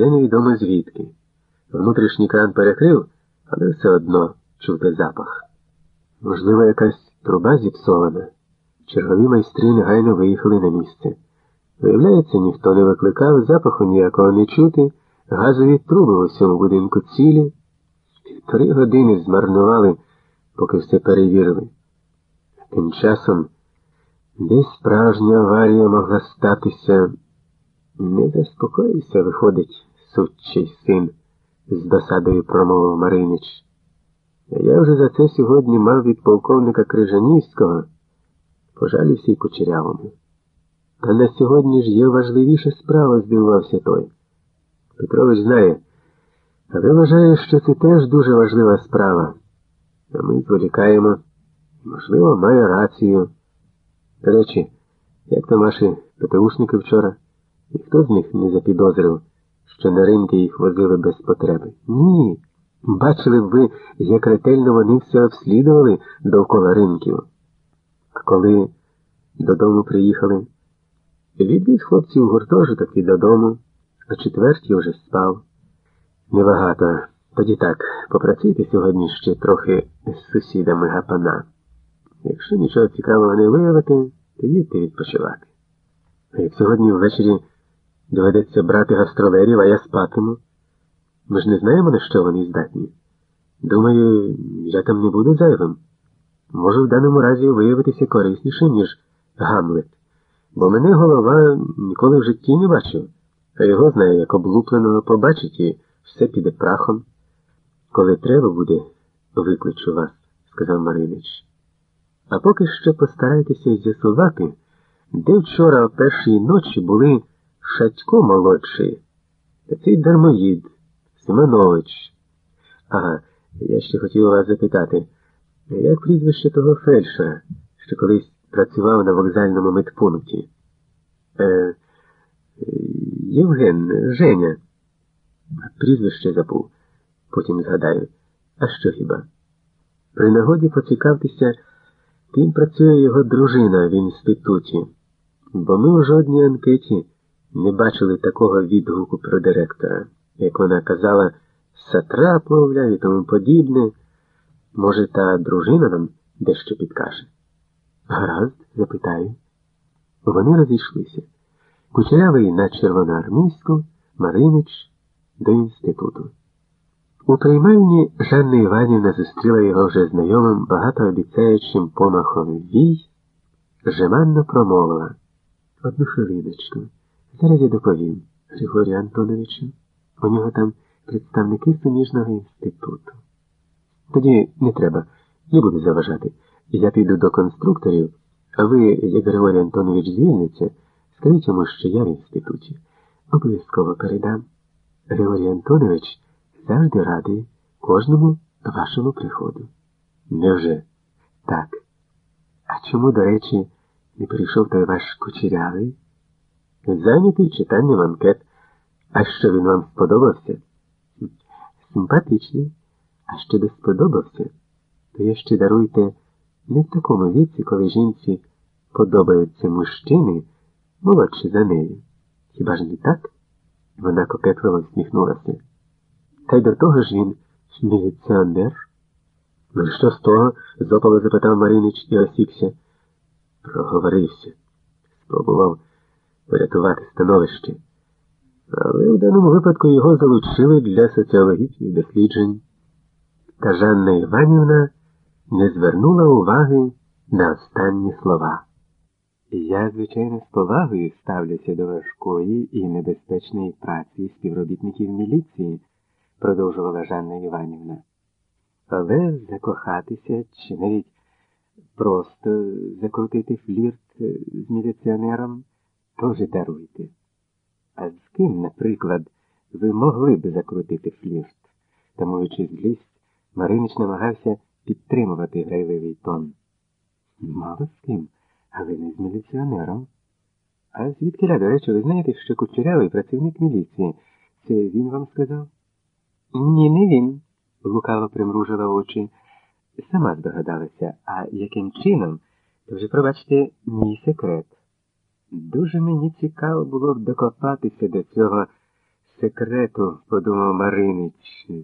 іде невідомо звідки. Внутрішній кран перекрив, але все одно чути запах. Можливо, якась труба зіпсована. Чергові майстри негайно виїхали на місце. Виявляється, ніхто не викликав, запаху ніякого не чути, газові труби у всьому будинку цілі. Три години змарнували, поки все перевірили. Тим часом десь справжня аварія могла статися. Не заспокоївся, виходить, сучий син, з досадою промовив Маринич. Я вже за це сьогодні мав від полковника Крижанівського, пожалівся й кучерявому. Та на сьогодні ж є важливіша справа, здивувався той. Петрович знає, але вважає, що це теж дуже важлива справа. А ми зволікаємо. Можливо, має рацію. До речі, як то ваші ПТУшники вчора? Ніхто з них не запідозрив, що на ринки їх возили без потреби. Ні. Бачили б ви, як ретельно вони все обслідували довкола ринків. А коли додому приїхали, відвіз хлопців гуртожиток і додому, а четвертій вже спав. Небагато. Тоді так, попрацюйте сьогодні ще трохи з сусідами гапана. Якщо нічого цікавого не виявити, то їдьте відпочивати. А як сьогодні ввечері доведеться брати гастролерів, а я спатиму. Ми ж не знаємо, на що вони здатні. Думаю, я там не буду зайвим. Можу в даному разі виявитися кориснішим, ніж Гамлет, бо мене голова ніколи в житті не бачив, а його знає, як облупленого побачить і все піде прахом. Коли треба буде, викличу вас, сказав Маринич. А поки що постарайтеся з'ясувати, де вчора о першій ночі були Шатько молодший та цей дармоїд Семенович. Ага, я ще хотів вас запитати, як прізвище того фельдшера, що колись працював на вокзальному медпункті? Е, Євген, Женя. Прізвище забув, потім згадаю. А що хіба? При нагоді поцікавтеся, ким працює його дружина в інституті, бо ми у жодній анкеті не бачили такого відгуку про директора, як вона казала, сатрап, мовляв, і тому подібне. Може, та дружина нам дещо підкаже? Гаразд, запитаю. Вони розійшлися. Кучерявий на червоноармійську, Маринич до інституту. У приймальні Жанна Іванівна зустріла його вже знайомим багатообіцяючим помахом вій, жеманно промовила. Одну хвилиночку. Зараз я доповім, Григорію Антоновичу. У нього там представники суміжного інституту. Тоді не треба, не буду заважати. Я піду до конструкторів, а ви, як Григорій Антонович звільниться, скажіть йому, що я в інституті. Обов'язково передам. Григорій Антонович завжди радий кожному вашому приходу. Невже? Так. А чому, до речі, не прийшов той ваш кучерявий? Зайнятий читанням анкет. А що він вам сподобався? Симпатичний. А що не сподобався, то я ще даруйте не в такому віці, коли жінці подобаються мужчини, молодші за неї. Хіба ж не так? Вона кокетливо всміхнулася. Та й до того ж він міліціонер. Ну що з того? зопало запитав Маринич і осікся. Проговорився. Спробував порятувати становище. Але в даному випадку його залучили для соціологічних досліджень. Та Жанна Іванівна не звернула уваги на останні слова. Я, звичайно, з повагою ставлюся до важкої і небезпечної праці співробітників міліції, продовжувала Жанна Іванівна. Але закохатися чи навіть просто закрутити флірт з міліціонером теж даруйте. А з ким, наприклад, ви могли б закрутити флірт, тамуючи злість, Маринич намагався підтримувати грайливий тон. Мало з ким, але не з міліціонером. А звідки, до речі, ви знаєте, що кучерявий працівник міліції? Це він вам сказав? Ні, не він, лукаво примружила очі. Сама здогадалася, а яким чином, то вже, пробачте, мій секрет. Дуже мені цікаво було б докопатися до цього секрету, подумав Маринич.